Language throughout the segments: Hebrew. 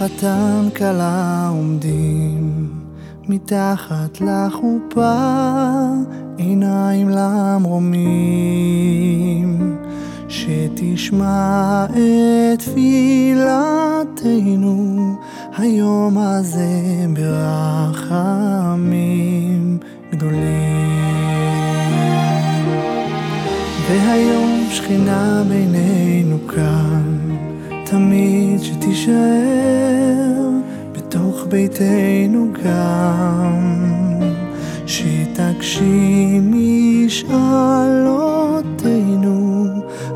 חתן כלה עומדים מתחת לחופה, עיניים למרומים, שתשמע את תפילתנו היום הזה ברחמים גדולים. והיום שכינה בינינו כאן, תמיד שתישאר בתוך ביתנו גם, שתגשים משאלותינו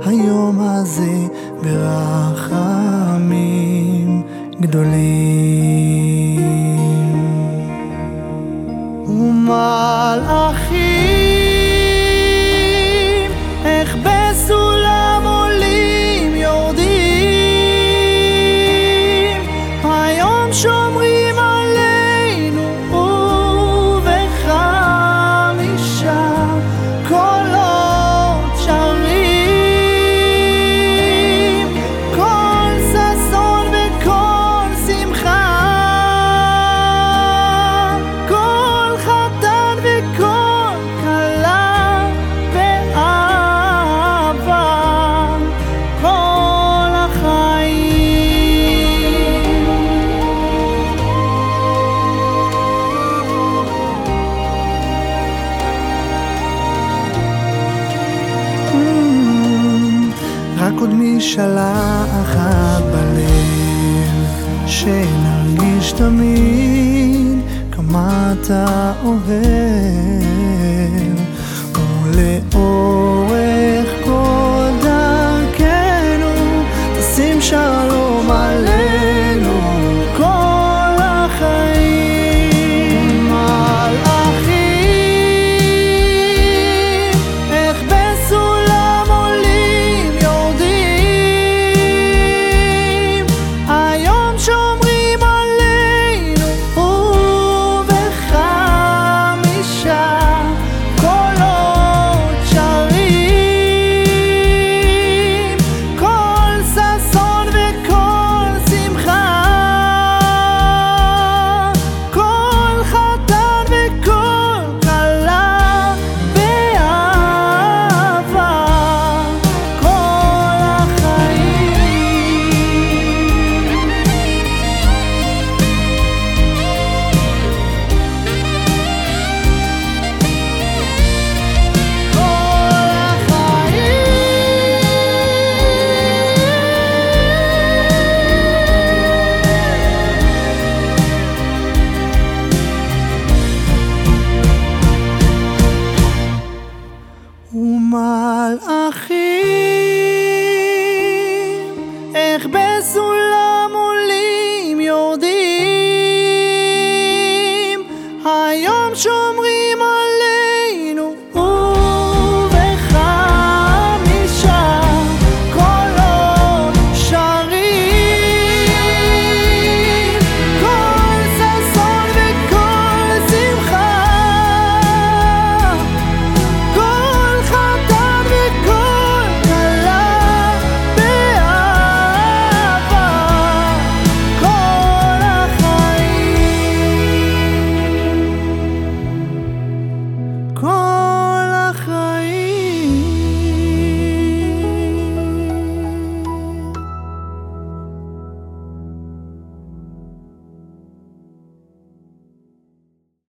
היום הזה ברחמים גדולים. ומלאכים רק משאלה אחת בלב, שנרגיש תמיד כמה אתה אוהב, ולאורך כל דרכנו תשים שלום עלינו ומלאכים,